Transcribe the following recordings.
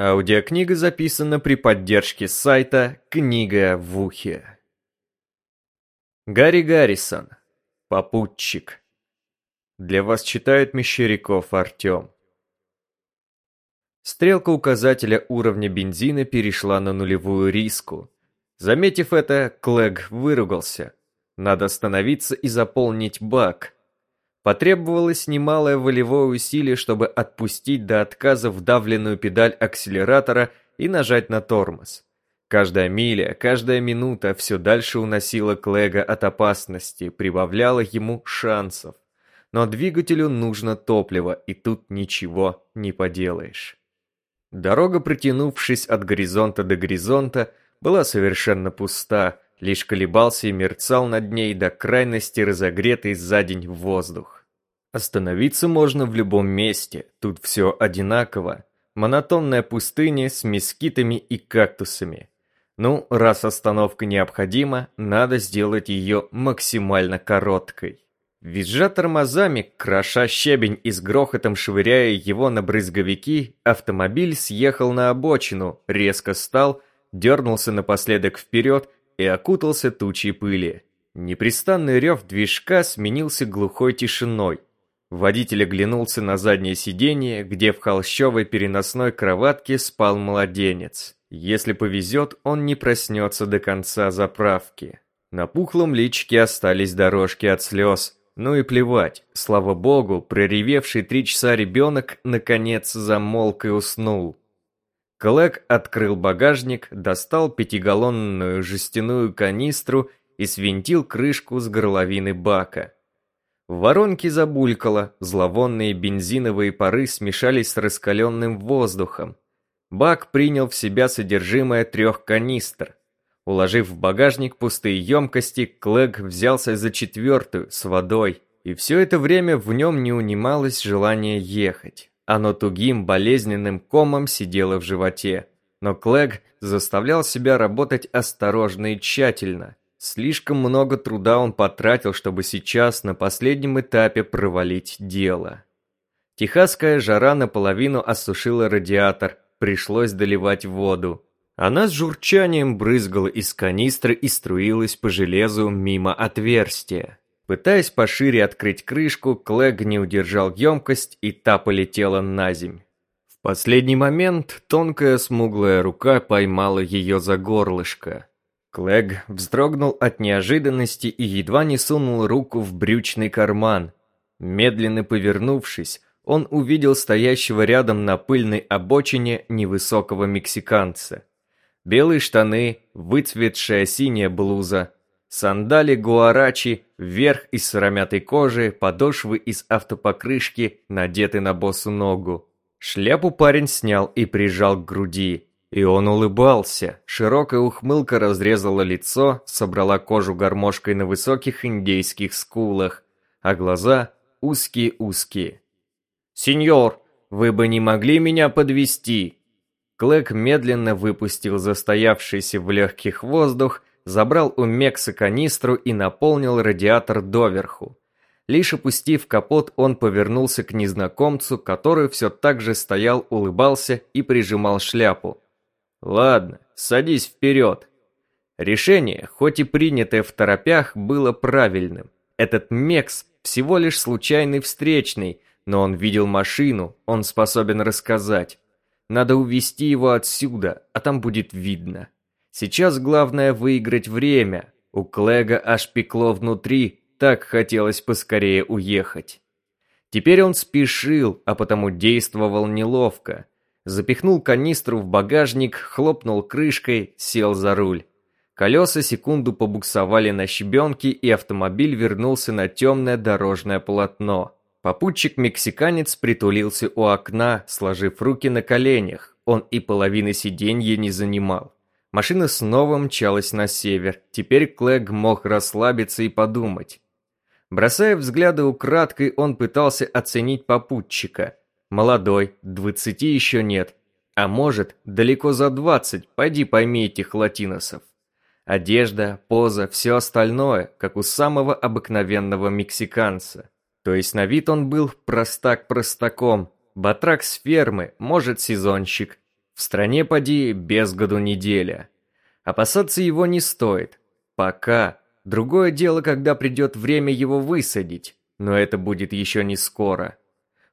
Аудиокнига записана при поддержке сайта «Книга в ухе». Гарри Гаррисон. Попутчик. Для вас читает Мещеряков Артем. Стрелка указателя уровня бензина перешла на нулевую риску. Заметив это, Клэг выругался. Надо остановиться и заполнить бак – Потребовалось немалое волевое усилие, чтобы отпустить до отказа вдавленную педаль акселератора и нажать на тормоз. Каждая миля, каждая минута все дальше уносила Клэга от опасности, прибавляла ему шансов. Но двигателю нужно топливо, и тут ничего не поделаешь. Дорога, протянувшись от горизонта до горизонта, была совершенно пуста, лишь колебался и мерцал над ней до крайности разогретый за день воздух. Остановиться можно в любом месте, тут все одинаково. Монотонная пустыня с мескитами и кактусами. Ну, раз остановка необходима, надо сделать ее максимально короткой. Визжа тормозами, кроша щебень и с грохотом швыряя его на брызговики, автомобиль съехал на обочину, резко стал, дернулся напоследок вперед и окутался тучей пыли. Непрестанный рев движка сменился глухой тишиной. Водитель оглянулся на заднее сиденье, где в холщовой переносной кроватке спал младенец. Если повезет, он не проснется до конца заправки. На пухлом личике остались дорожки от слез. Ну и плевать, слава богу, проревевший три часа ребенок наконец замолк и уснул. Клэк открыл багажник, достал пятигаллонную жестяную канистру и свинтил крышку с горловины бака. В воронке забулькало, зловонные бензиновые пары смешались с раскаленным воздухом. Бак принял в себя содержимое трех канистр. Уложив в багажник пустые емкости, Клэг взялся за четвертую, с водой. И все это время в нем не унималось желание ехать. Оно тугим, болезненным комом сидело в животе. Но Клэг заставлял себя работать осторожно и тщательно. Слишком много труда он потратил, чтобы сейчас на последнем этапе провалить дело. Техасская жара наполовину осушила радиатор, пришлось доливать воду. Она с журчанием брызгала из канистры и струилась по железу мимо отверстия. Пытаясь пошире открыть крышку, Клэг не удержал емкость, и та полетела на земь. В последний момент тонкая смуглая рука поймала ее за горлышко. Клэг вздрогнул от неожиданности и едва не сунул руку в брючный карман. Медленно повернувшись, он увидел стоящего рядом на пыльной обочине невысокого мексиканца. Белые штаны, выцветшая синяя блуза, сандали гуарачи, верх из сыромятой кожи, подошвы из автопокрышки, надеты на босу ногу. Шляпу парень снял и прижал к груди. И он улыбался. Широкая ухмылка разрезала лицо, собрала кожу гармошкой на высоких индейских скулах, а глаза узкие-узкие. «Сеньор, вы бы не могли меня подвести? Клэк медленно выпустил застоявшийся в легких воздух, забрал у Мекса канистру и наполнил радиатор доверху. Лишь опустив капот, он повернулся к незнакомцу, который все так же стоял, улыбался и прижимал шляпу. Ладно, садись вперед. Решение, хоть и принятое в торопях, было правильным. Этот Мекс всего лишь случайный встречный, но он видел машину, он способен рассказать. Надо увести его отсюда, а там будет видно. Сейчас главное выиграть время. У Клэга аж пекло внутри, так хотелось поскорее уехать. Теперь он спешил, а потому действовал неловко запихнул канистру в багажник, хлопнул крышкой, сел за руль. Колеса секунду побуксовали на щебенке, и автомобиль вернулся на темное дорожное полотно. Попутчик-мексиканец притулился у окна, сложив руки на коленях. Он и половины сиденья не занимал. Машина снова мчалась на север. Теперь Клэг мог расслабиться и подумать. Бросая взгляды украдкой, он пытался оценить попутчика. Молодой, двадцати еще нет. А может, далеко за двадцать, пойди пойми этих латиносов. Одежда, поза, все остальное, как у самого обыкновенного мексиканца. То есть на вид он был простак простаком, батрак с фермы, может сезонщик. В стране поди без году неделя. Опасаться его не стоит. Пока. Другое дело, когда придет время его высадить, но это будет еще не скоро.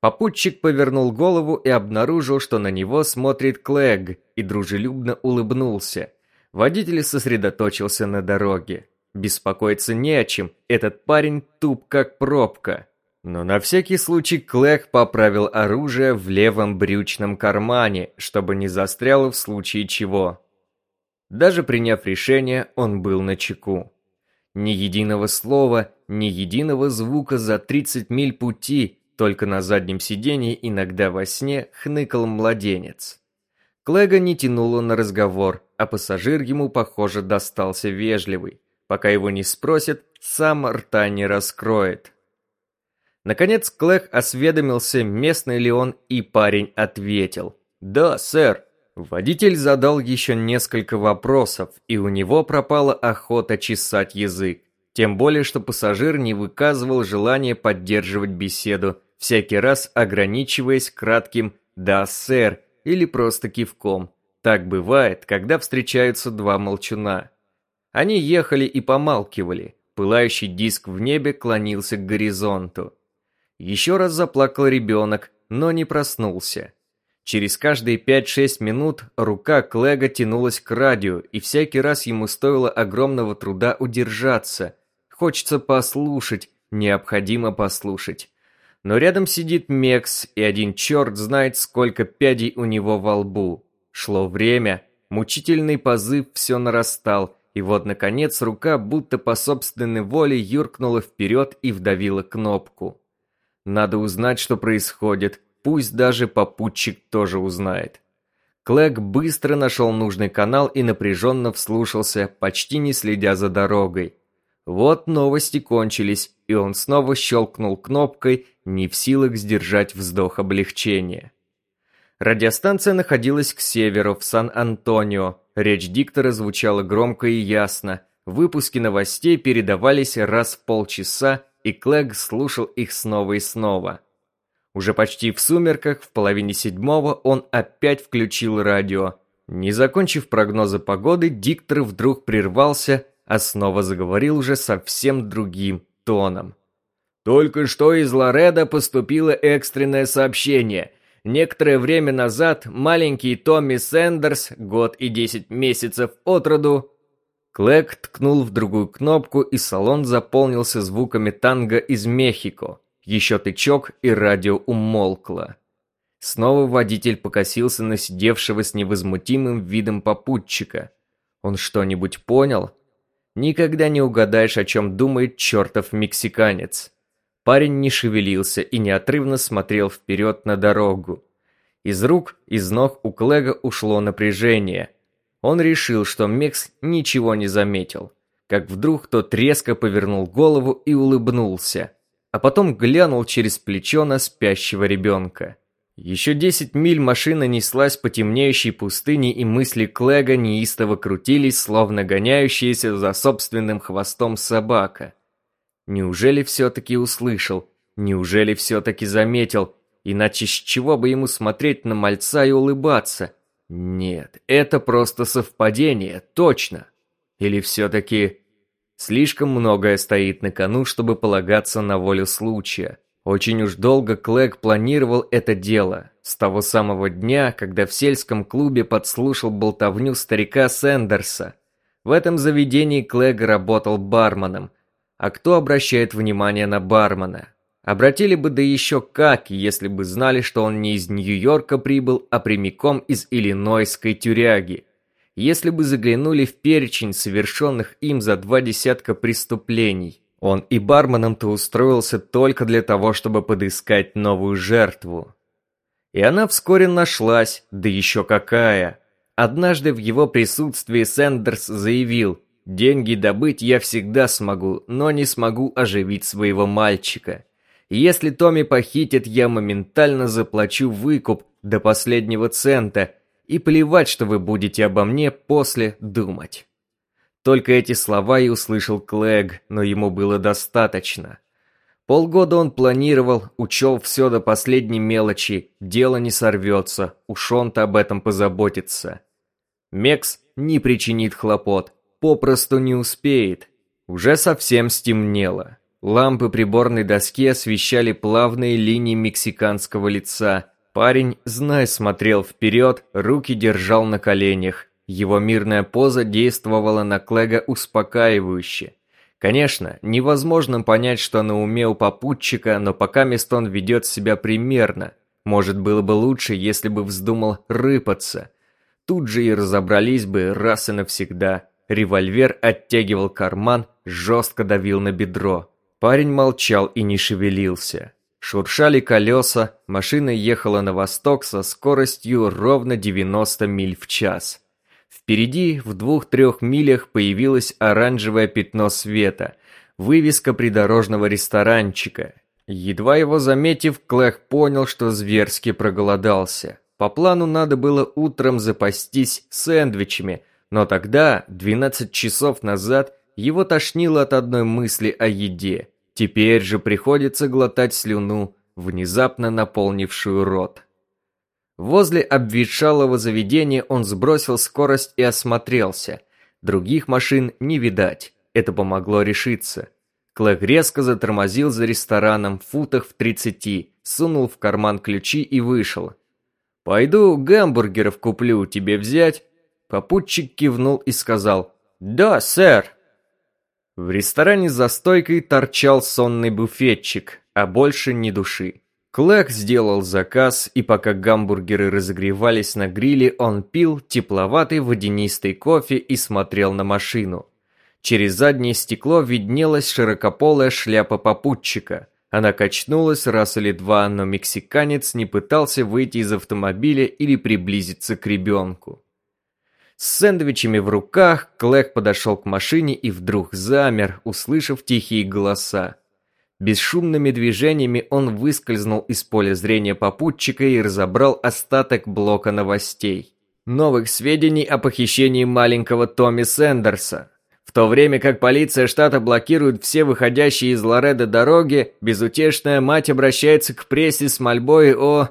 Попутчик повернул голову и обнаружил, что на него смотрит Клэг, и дружелюбно улыбнулся. Водитель сосредоточился на дороге. Беспокоиться не о чем, этот парень туп как пробка. Но на всякий случай Клэг поправил оружие в левом брючном кармане, чтобы не застряло в случае чего. Даже приняв решение, он был на чеку. Ни единого слова, ни единого звука за 30 миль пути, только на заднем сиденье иногда во сне хныкал младенец. Клэга не тянуло на разговор, а пассажир ему, похоже, достался вежливый. Пока его не спросят, сам рта не раскроет. Наконец Клэг осведомился, местный ли он, и парень ответил. «Да, сэр». Водитель задал еще несколько вопросов, и у него пропала охота чесать язык. Тем более, что пассажир не выказывал желания поддерживать беседу, всякий раз ограничиваясь кратким «да, сэр» или просто кивком. Так бывает, когда встречаются два молчуна. Они ехали и помалкивали. Пылающий диск в небе клонился к горизонту. Еще раз заплакал ребенок, но не проснулся. Через каждые 5-6 минут рука Клэга тянулась к радио, и всякий раз ему стоило огромного труда удержаться. Хочется послушать, необходимо послушать. Но рядом сидит Мекс, и один черт знает, сколько пядей у него во лбу. Шло время, мучительный позыв все нарастал, и вот, наконец, рука будто по собственной воле юркнула вперед и вдавила кнопку. Надо узнать, что происходит, пусть даже попутчик тоже узнает. Клэг быстро нашел нужный канал и напряженно вслушался, почти не следя за дорогой. Вот новости кончились, и он снова щелкнул кнопкой, не в силах сдержать вздох облегчения. Радиостанция находилась к северу, в Сан-Антонио. Речь диктора звучала громко и ясно. Выпуски новостей передавались раз в полчаса, и Клэг слушал их снова и снова. Уже почти в сумерках, в половине седьмого, он опять включил радио. Не закончив прогнозы погоды, диктор вдруг прервался, а снова заговорил уже совсем другим тоном. «Только что из Лореда поступило экстренное сообщение. Некоторое время назад маленький Томми Сэндерс, год и десять месяцев от роду, Клэк ткнул в другую кнопку, и салон заполнился звуками танго из Мехико. Еще тычок, и радио умолкло. Снова водитель покосился на сидевшего с невозмутимым видом попутчика. Он что-нибудь понял? Никогда не угадаешь, о чем думает чертов мексиканец. Парень не шевелился и неотрывно смотрел вперед на дорогу. Из рук, из ног у Клэга ушло напряжение. Он решил, что Мекс ничего не заметил. Как вдруг тот резко повернул голову и улыбнулся. А потом глянул через плечо на спящего ребенка. Еще десять миль машина неслась по темнеющей пустыне, и мысли Клэга неистово крутились, словно гоняющиеся за собственным хвостом собака. Неужели все-таки услышал? Неужели все-таки заметил? Иначе с чего бы ему смотреть на мальца и улыбаться? Нет, это просто совпадение, точно. Или все-таки... Слишком многое стоит на кону, чтобы полагаться на волю случая. Очень уж долго Клэг планировал это дело. С того самого дня, когда в сельском клубе подслушал болтовню старика Сэндерса. В этом заведении Клэг работал барменом, а кто обращает внимание на бармена? Обратили бы да еще как, если бы знали, что он не из Нью-Йорка прибыл, а прямиком из Иллинойской тюряги. Если бы заглянули в перечень совершенных им за два десятка преступлений. Он и барменом-то устроился только для того, чтобы подыскать новую жертву. И она вскоре нашлась, да еще какая. Однажды в его присутствии Сэндерс заявил – Деньги добыть я всегда смогу, но не смогу оживить своего мальчика. Если Томми похитит, я моментально заплачу выкуп до последнего цента, и плевать, что вы будете обо мне после думать. Только эти слова и услышал Клэг, но ему было достаточно. Полгода он планировал, учел все до последней мелочи, дело не сорвется, уж он-то об этом позаботится. Мекс не причинит хлопот, попросту не успеет. Уже совсем стемнело. Лампы приборной доски освещали плавные линии мексиканского лица. Парень, зная, смотрел вперед, руки держал на коленях. Его мирная поза действовала на Клэга успокаивающе. Конечно, невозможно понять, что на уме у попутчика, но пока Мистон ведет себя примерно. Может, было бы лучше, если бы вздумал рыпаться. Тут же и разобрались бы раз и навсегда. Револьвер оттягивал карман, жестко давил на бедро. Парень молчал и не шевелился. Шуршали колеса, машина ехала на восток со скоростью ровно 90 миль в час. Впереди, в двух-трех милях, появилось оранжевое пятно света, вывеска придорожного ресторанчика. Едва его заметив, Клэх понял, что зверски проголодался. По плану надо было утром запастись сэндвичами, но тогда, 12 часов назад, его тошнило от одной мысли о еде. Теперь же приходится глотать слюну, внезапно наполнившую рот. Возле обветшалого заведения он сбросил скорость и осмотрелся. Других машин не видать. Это помогло решиться. Клэг резко затормозил за рестораном в футах в тридцати, сунул в карман ключи и вышел. «Пойду гамбургеров куплю, тебе взять?» Попутчик кивнул и сказал «Да, сэр». В ресторане за стойкой торчал сонный буфетчик, а больше ни души. Клэк сделал заказ, и пока гамбургеры разогревались на гриле, он пил тепловатый водянистый кофе и смотрел на машину. Через заднее стекло виднелась широкополая шляпа попутчика. Она качнулась раз или два, но мексиканец не пытался выйти из автомобиля или приблизиться к ребенку. С сэндвичами в руках Клэк подошел к машине и вдруг замер, услышав тихие голоса. Бесшумными движениями он выскользнул из поля зрения попутчика и разобрал остаток блока новостей. Новых сведений о похищении маленького Томми Сэндерса. В то время как полиция штата блокирует все выходящие из Лоредо дороги, безутешная мать обращается к прессе с мольбой о...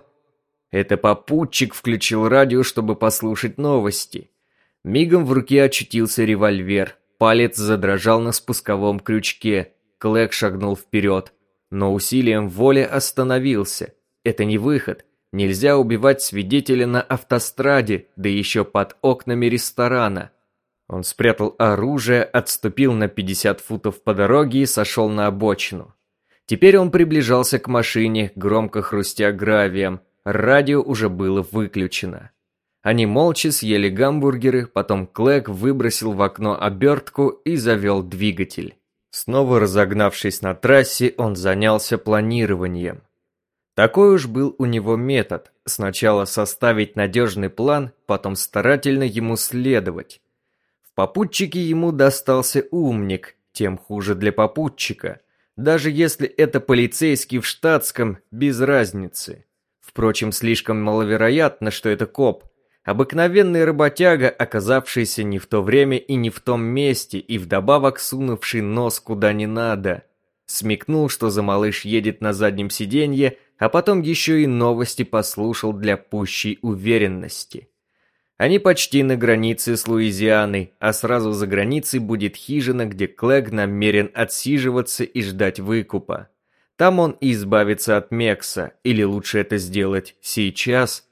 Это попутчик включил радио, чтобы послушать новости. Мигом в руке очутился револьвер. Палец задрожал на спусковом крючке. Клэк шагнул вперед, но усилием воли остановился. Это не выход. Нельзя убивать свидетеля на автостраде, да еще под окнами ресторана. Он спрятал оружие, отступил на 50 футов по дороге и сошел на обочину. Теперь он приближался к машине, громко хрустя гравием. Радио уже было выключено. Они молча съели гамбургеры, потом Клэк выбросил в окно обертку и завел двигатель. Снова разогнавшись на трассе, он занялся планированием. Такой уж был у него метод. Сначала составить надежный план, потом старательно ему следовать. В попутчике ему достался умник, тем хуже для попутчика. Даже если это полицейский в штатском, без разницы. Впрочем, слишком маловероятно, что это коп. Обыкновенный работяга, оказавшийся не в то время и не в том месте, и вдобавок сунувший нос куда не надо. Смекнул, что за малыш едет на заднем сиденье, а потом еще и новости послушал для пущей уверенности. Они почти на границе с Луизианой, а сразу за границей будет хижина, где Клэг намерен отсиживаться и ждать выкупа. Там он и избавится от Мекса, или лучше это сделать сейчас –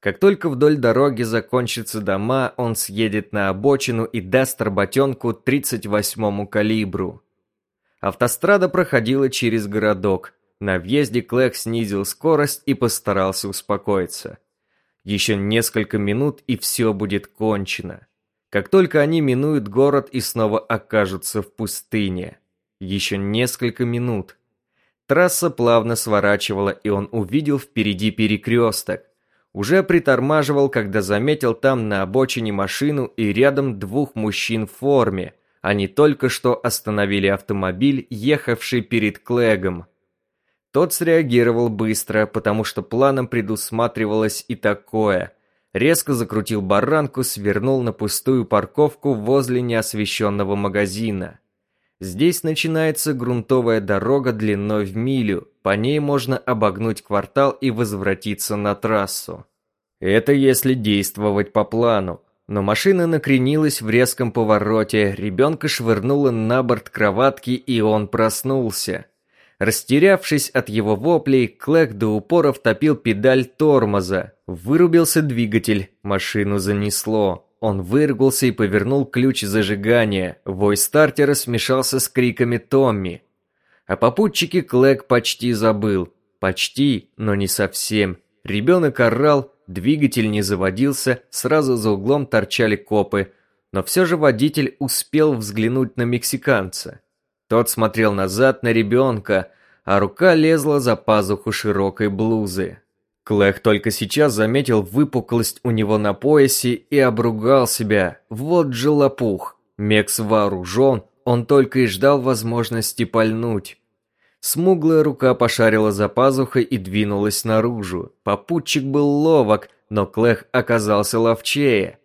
как только вдоль дороги закончатся дома, он съедет на обочину и даст работенку 38-му калибру. Автострада проходила через городок. На въезде Клэк снизил скорость и постарался успокоиться. Еще несколько минут, и все будет кончено. Как только они минуют город и снова окажутся в пустыне. Еще несколько минут. Трасса плавно сворачивала, и он увидел впереди перекресток уже притормаживал, когда заметил там на обочине машину и рядом двух мужчин в форме. Они только что остановили автомобиль, ехавший перед Клэгом. Тот среагировал быстро, потому что планом предусматривалось и такое. Резко закрутил баранку, свернул на пустую парковку возле неосвещенного магазина. Здесь начинается грунтовая дорога длиной в милю, по ней можно обогнуть квартал и возвратиться на трассу. Это если действовать по плану. Но машина накренилась в резком повороте, ребенка швырнуло на борт кроватки, и он проснулся. Растерявшись от его воплей, Клэк до упора втопил педаль тормоза. Вырубился двигатель, машину занесло. Он выругался и повернул ключ зажигания. Вой стартера смешался с криками Томми. О попутчике Клэк почти забыл. Почти, но не совсем. Ребенок орал, двигатель не заводился, сразу за углом торчали копы. Но все же водитель успел взглянуть на мексиканца. Тот смотрел назад на ребенка, а рука лезла за пазуху широкой блузы. Клэх только сейчас заметил выпуклость у него на поясе и обругал себя. Вот же лопух. Мекс вооружен, он только и ждал возможности пальнуть. Смуглая рука пошарила за пазухой и двинулась наружу. Попутчик был ловок, но Клэх оказался ловчее.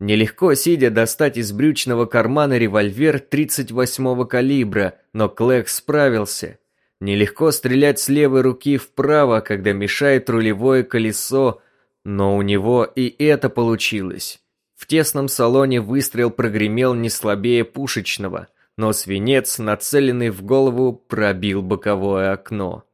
Нелегко сидя достать из брючного кармана револьвер 38-го калибра, но Клэх справился. Нелегко стрелять с левой руки вправо, когда мешает рулевое колесо, но у него и это получилось. В тесном салоне выстрел прогремел не слабее пушечного, но свинец, нацеленный в голову, пробил боковое окно.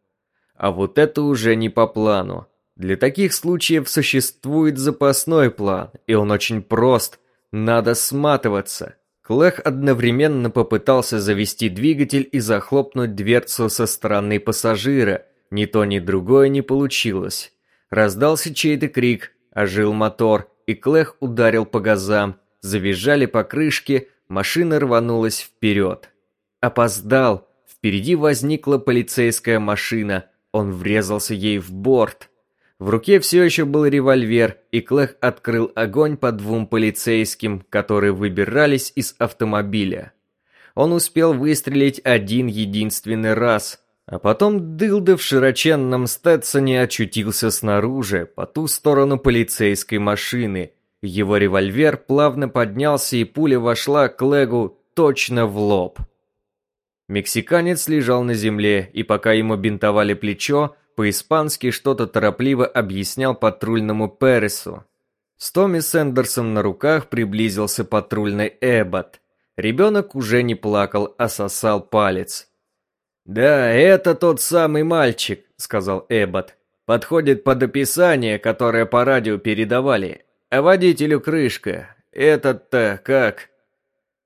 А вот это уже не по плану. Для таких случаев существует запасной план, и он очень прост. Надо сматываться. Клэх одновременно попытался завести двигатель и захлопнуть дверцу со стороны пассажира. Ни то, ни другое не получилось. Раздался чей-то крик, ожил мотор, и Клэх ударил по газам. Завизжали покрышки, машина рванулась вперед. Опоздал. Впереди возникла полицейская машина. Он врезался ей в борт. В руке все еще был револьвер, и Клэх открыл огонь по двум полицейским, которые выбирались из автомобиля. Он успел выстрелить один единственный раз, а потом Дылда в широченном Стетсоне очутился снаружи, по ту сторону полицейской машины. Его револьвер плавно поднялся, и пуля вошла Клэгу точно в лоб. Мексиканец лежал на земле, и пока ему бинтовали плечо, по-испански что-то торопливо объяснял патрульному Пересу. С Томми Сэндерсом на руках приблизился патрульный Эббот. Ребенок уже не плакал, а сосал палец. «Да, это тот самый мальчик», — сказал Эббот. «Подходит под описание, которое по радио передавали. А водителю крышка. Этот-то как?»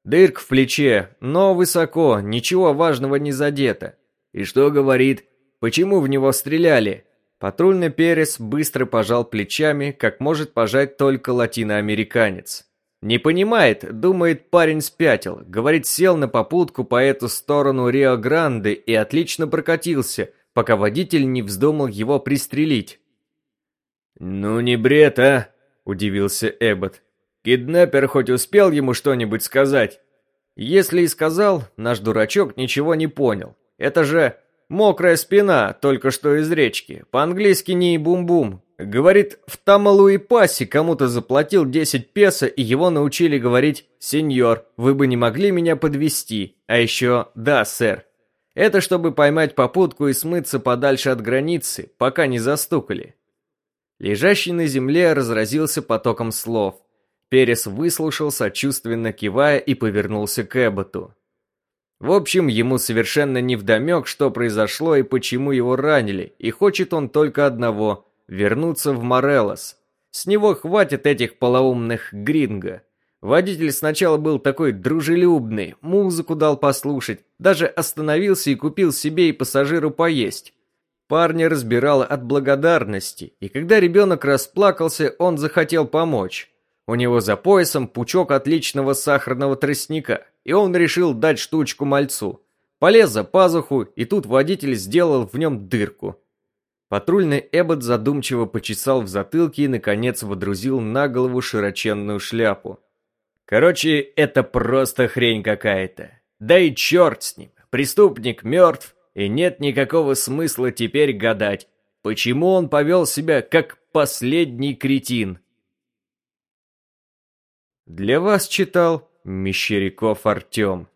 «Дырк в плече, но высоко, ничего важного не задето. И что говорит?» Почему в него стреляли? Патрульный Перес быстро пожал плечами, как может пожать только латиноамериканец. Не понимает, думает, парень спятил. Говорит, сел на попутку по эту сторону Рио-Гранде и отлично прокатился, пока водитель не вздумал его пристрелить. «Ну не бред, а?» – удивился Эббот. «Киднеппер хоть успел ему что-нибудь сказать?» «Если и сказал, наш дурачок ничего не понял. Это же Мокрая спина, только что из речки. По-английски не бум-бум. Говорит, в Тамалуипасе кому-то заплатил 10 песо, и его научили говорить «Сеньор, вы бы не могли меня подвести А еще «Да, сэр». Это чтобы поймать попутку и смыться подальше от границы, пока не застукали. Лежащий на земле разразился потоком слов. Перес выслушал, сочувственно кивая, и повернулся к Эбботу. В общем, ему совершенно невдомек, что произошло и почему его ранили, и хочет он только одного – вернуться в Морелос. С него хватит этих полоумных гринго. Водитель сначала был такой дружелюбный, музыку дал послушать, даже остановился и купил себе и пассажиру поесть. Парня разбирало от благодарности, и когда ребенок расплакался, он захотел помочь. У него за поясом пучок отличного сахарного тростника, и он решил дать штучку мальцу. Полез за пазуху, и тут водитель сделал в нем дырку. Патрульный Эббот задумчиво почесал в затылке и, наконец, водрузил на голову широченную шляпу. Короче, это просто хрень какая-то. Да и черт с ним. Преступник мертв, и нет никакого смысла теперь гадать, почему он повел себя как последний кретин. Для вас читал Мещеряков Артем.